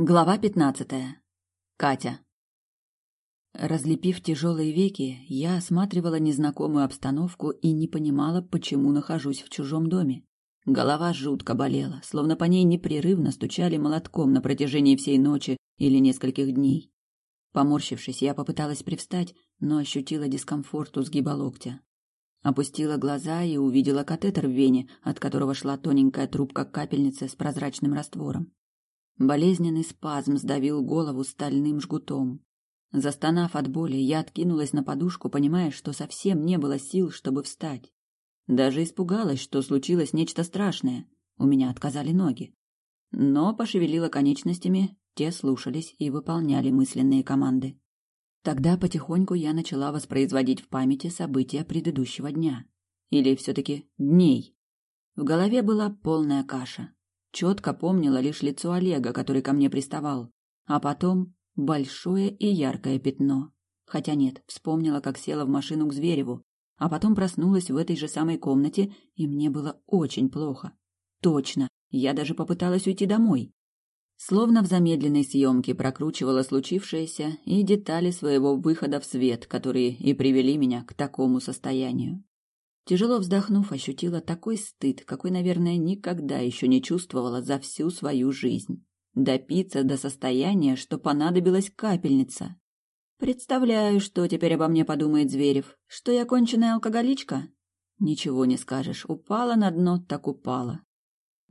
Глава пятнадцатая. Катя. Разлепив тяжелые веки, я осматривала незнакомую обстановку и не понимала, почему нахожусь в чужом доме. Голова жутко болела, словно по ней непрерывно стучали молотком на протяжении всей ночи или нескольких дней. Поморщившись, я попыталась привстать, но ощутила дискомфорт у сгиба локтя. Опустила глаза и увидела катетер в вене, от которого шла тоненькая трубка капельницы с прозрачным раствором. Болезненный спазм сдавил голову стальным жгутом. Застонав от боли, я откинулась на подушку, понимая, что совсем не было сил, чтобы встать. Даже испугалась, что случилось нечто страшное. У меня отказали ноги. Но пошевелила конечностями, те слушались и выполняли мысленные команды. Тогда потихоньку я начала воспроизводить в памяти события предыдущего дня. Или все-таки дней. В голове была полная каша. Четко помнила лишь лицо Олега, который ко мне приставал. А потом большое и яркое пятно. Хотя нет, вспомнила, как села в машину к Звереву. А потом проснулась в этой же самой комнате, и мне было очень плохо. Точно, я даже попыталась уйти домой. Словно в замедленной съемке прокручивала случившееся и детали своего выхода в свет, которые и привели меня к такому состоянию. Тяжело вздохнув, ощутила такой стыд, какой, наверное, никогда еще не чувствовала за всю свою жизнь. Допиться до состояния, что понадобилась капельница. Представляю, что теперь обо мне подумает Зверев. Что я конченая алкоголичка? Ничего не скажешь. Упала на дно, так упала.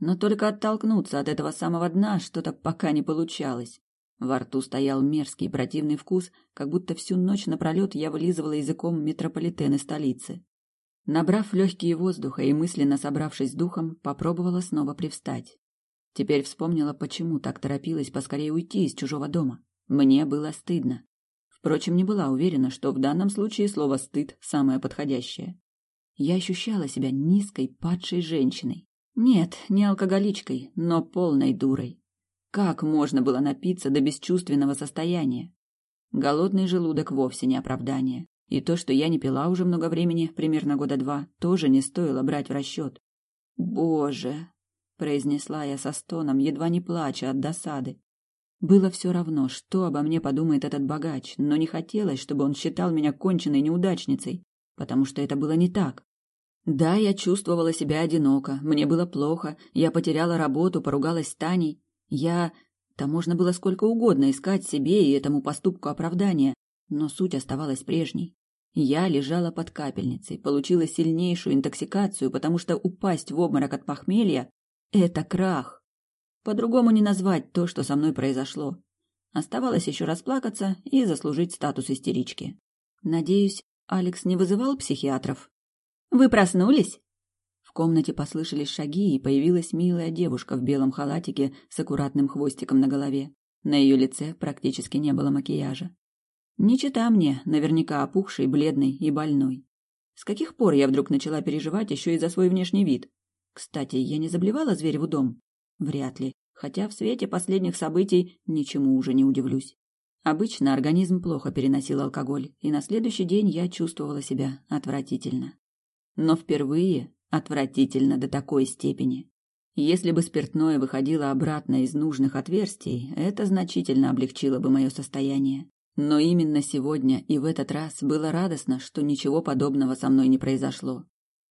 Но только оттолкнуться от этого самого дна что-то пока не получалось. Во рту стоял мерзкий противный вкус, как будто всю ночь напролет я вылизывала языком метрополитены столицы. Набрав легкие воздуха и мысленно собравшись с духом, попробовала снова привстать. Теперь вспомнила, почему так торопилась поскорее уйти из чужого дома. Мне было стыдно. Впрочем, не была уверена, что в данном случае слово «стыд» самое подходящее. Я ощущала себя низкой, падшей женщиной. Нет, не алкоголичкой, но полной дурой. Как можно было напиться до бесчувственного состояния? Голодный желудок вовсе не оправдание. И то, что я не пила уже много времени, примерно года два, тоже не стоило брать в расчет. «Боже!» — произнесла я со стоном, едва не плача от досады. Было все равно, что обо мне подумает этот богач, но не хотелось, чтобы он считал меня конченной неудачницей, потому что это было не так. Да, я чувствовала себя одиноко, мне было плохо, я потеряла работу, поругалась с Таней. Я... Да можно было сколько угодно искать себе и этому поступку оправдания, но суть оставалась прежней. Я лежала под капельницей, получила сильнейшую интоксикацию, потому что упасть в обморок от похмелья — это крах. По-другому не назвать то, что со мной произошло. Оставалось еще расплакаться и заслужить статус истерички. Надеюсь, Алекс не вызывал психиатров? «Вы проснулись?» В комнате послышались шаги, и появилась милая девушка в белом халатике с аккуратным хвостиком на голове. На ее лице практически не было макияжа. Не чита мне, наверняка опухший, бледный и больной. С каких пор я вдруг начала переживать еще и за свой внешний вид? Кстати, я не заблевала звереву дом? Вряд ли, хотя в свете последних событий ничему уже не удивлюсь. Обычно организм плохо переносил алкоголь, и на следующий день я чувствовала себя отвратительно. Но впервые отвратительно до такой степени. Если бы спиртное выходило обратно из нужных отверстий, это значительно облегчило бы мое состояние. Но именно сегодня и в этот раз было радостно, что ничего подобного со мной не произошло.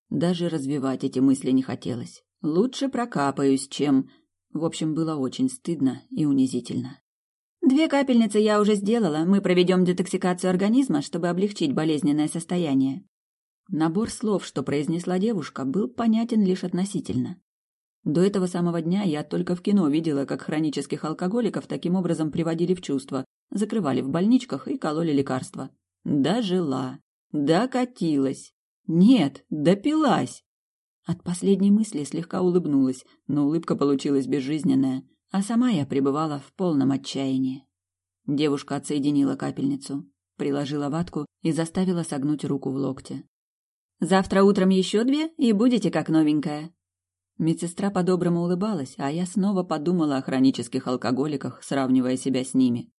Даже развивать эти мысли не хотелось. Лучше прокапаюсь, чем... В общем, было очень стыдно и унизительно. «Две капельницы я уже сделала. Мы проведем детоксикацию организма, чтобы облегчить болезненное состояние». Набор слов, что произнесла девушка, был понятен лишь относительно. До этого самого дня я только в кино видела, как хронических алкоголиков таким образом приводили в чувство, закрывали в больничках и кололи лекарства. Дожила. Докатилась. Нет, допилась. От последней мысли слегка улыбнулась, но улыбка получилась безжизненная, а сама я пребывала в полном отчаянии. Девушка отсоединила капельницу, приложила ватку и заставила согнуть руку в локте. «Завтра утром еще две, и будете как новенькая». Медсестра по-доброму улыбалась, а я снова подумала о хронических алкоголиках, сравнивая себя с ними.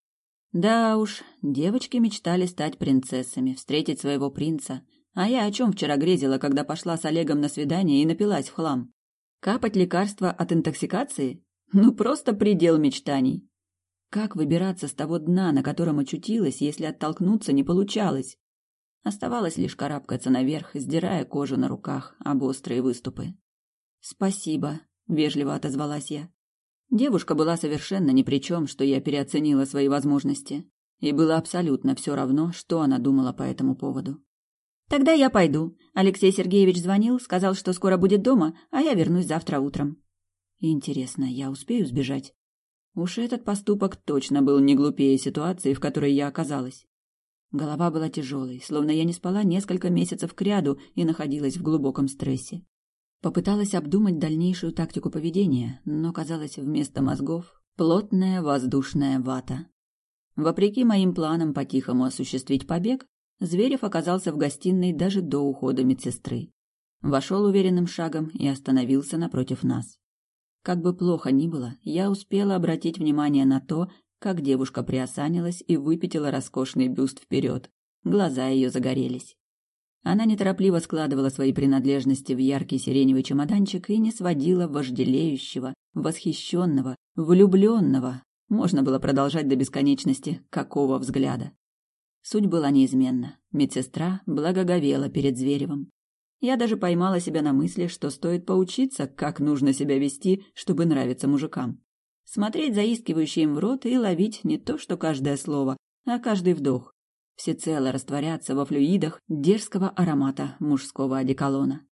Да уж, девочки мечтали стать принцессами, встретить своего принца. А я о чем вчера грезила, когда пошла с Олегом на свидание и напилась в хлам? Капать лекарства от интоксикации? Ну, просто предел мечтаний. Как выбираться с того дна, на котором очутилась, если оттолкнуться не получалось? Оставалось лишь карабкаться наверх, сдирая кожу на руках об острые выступы. «Спасибо», — вежливо отозвалась я. Девушка была совершенно ни при чем, что я переоценила свои возможности, и было абсолютно все равно, что она думала по этому поводу. «Тогда я пойду. Алексей Сергеевич звонил, сказал, что скоро будет дома, а я вернусь завтра утром». «Интересно, я успею сбежать?» Уж этот поступок точно был не глупее ситуации, в которой я оказалась. Голова была тяжелой, словно я не спала несколько месяцев кряду и находилась в глубоком стрессе. Попыталась обдумать дальнейшую тактику поведения, но казалось вместо мозгов плотная воздушная вата. Вопреки моим планам по-тихому осуществить побег, Зверев оказался в гостиной даже до ухода медсестры. Вошел уверенным шагом и остановился напротив нас. Как бы плохо ни было, я успела обратить внимание на то, как девушка приосанилась и выпятила роскошный бюст вперед. Глаза ее загорелись. Она неторопливо складывала свои принадлежности в яркий сиреневый чемоданчик и не сводила вожделеющего, восхищенного, влюбленного, можно было продолжать до бесконечности, какого взгляда. Суть была неизменна. Медсестра благоговела перед Зверевым. Я даже поймала себя на мысли, что стоит поучиться, как нужно себя вести, чтобы нравиться мужикам. Смотреть заискивающие им в рот и ловить не то что каждое слово, а каждый вдох. Всецело растворяться во флюидах дерзкого аромата мужского одеколона.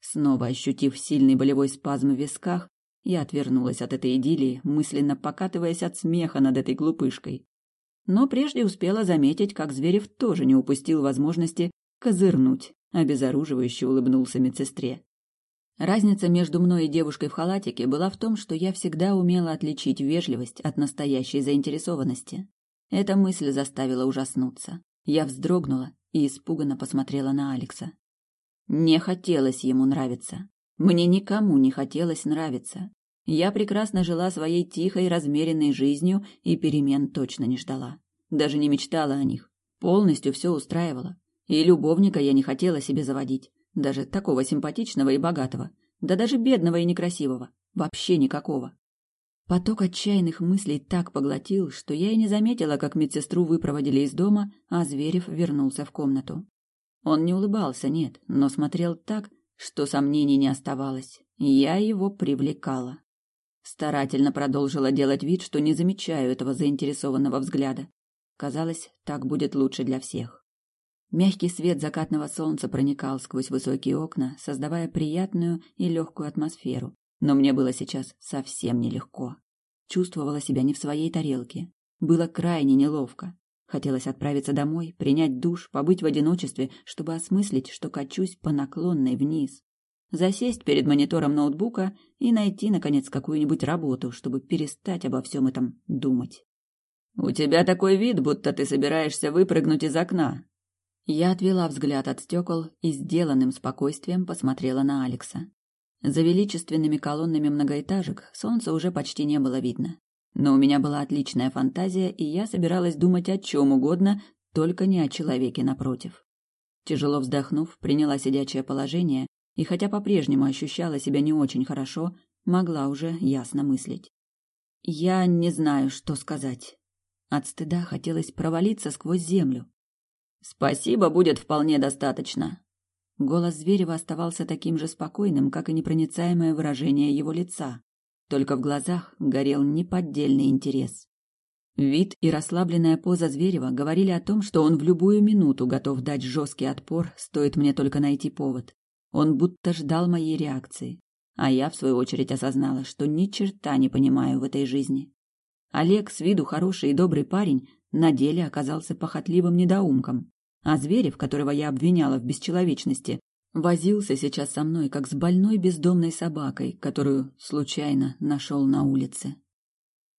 Снова ощутив сильный болевой спазм в висках, я отвернулась от этой идиллии, мысленно покатываясь от смеха над этой глупышкой. Но прежде успела заметить, как Зверев тоже не упустил возможности козырнуть обезоруживающе улыбнулся медсестре. Разница между мной и девушкой в халатике была в том, что я всегда умела отличить вежливость от настоящей заинтересованности. Эта мысль заставила ужаснуться. Я вздрогнула и испуганно посмотрела на Алекса. Не хотелось ему нравиться. Мне никому не хотелось нравиться. Я прекрасно жила своей тихой, размеренной жизнью и перемен точно не ждала. Даже не мечтала о них. Полностью все устраивало. И любовника я не хотела себе заводить, даже такого симпатичного и богатого, да даже бедного и некрасивого, вообще никакого. Поток отчаянных мыслей так поглотил, что я и не заметила, как медсестру выпроводили из дома, а Зверев вернулся в комнату. Он не улыбался, нет, но смотрел так, что сомнений не оставалось. Я его привлекала. Старательно продолжила делать вид, что не замечаю этого заинтересованного взгляда. Казалось, так будет лучше для всех. Мягкий свет закатного солнца проникал сквозь высокие окна, создавая приятную и легкую атмосферу. Но мне было сейчас совсем нелегко. Чувствовала себя не в своей тарелке. Было крайне неловко. Хотелось отправиться домой, принять душ, побыть в одиночестве, чтобы осмыслить, что качусь по наклонной вниз. Засесть перед монитором ноутбука и найти, наконец, какую-нибудь работу, чтобы перестать обо всем этом думать. «У тебя такой вид, будто ты собираешься выпрыгнуть из окна», я отвела взгляд от стекол и сделанным спокойствием посмотрела на Алекса. За величественными колоннами многоэтажек солнца уже почти не было видно. Но у меня была отличная фантазия, и я собиралась думать о чем угодно, только не о человеке напротив. Тяжело вздохнув, приняла сидячее положение, и хотя по-прежнему ощущала себя не очень хорошо, могла уже ясно мыслить. Я не знаю, что сказать. От стыда хотелось провалиться сквозь землю. Спасибо будет вполне достаточно. Голос Зверева оставался таким же спокойным, как и непроницаемое выражение его лица. Только в глазах горел неподдельный интерес. Вид и расслабленная поза Зверева говорили о том, что он в любую минуту готов дать жесткий отпор, стоит мне только найти повод. Он будто ждал моей реакции. А я, в свою очередь, осознала, что ни черта не понимаю в этой жизни. Олег, с виду хороший и добрый парень, на деле оказался похотливым недоумком. А Зверев, которого я обвиняла в бесчеловечности, возился сейчас со мной, как с больной бездомной собакой, которую случайно нашел на улице.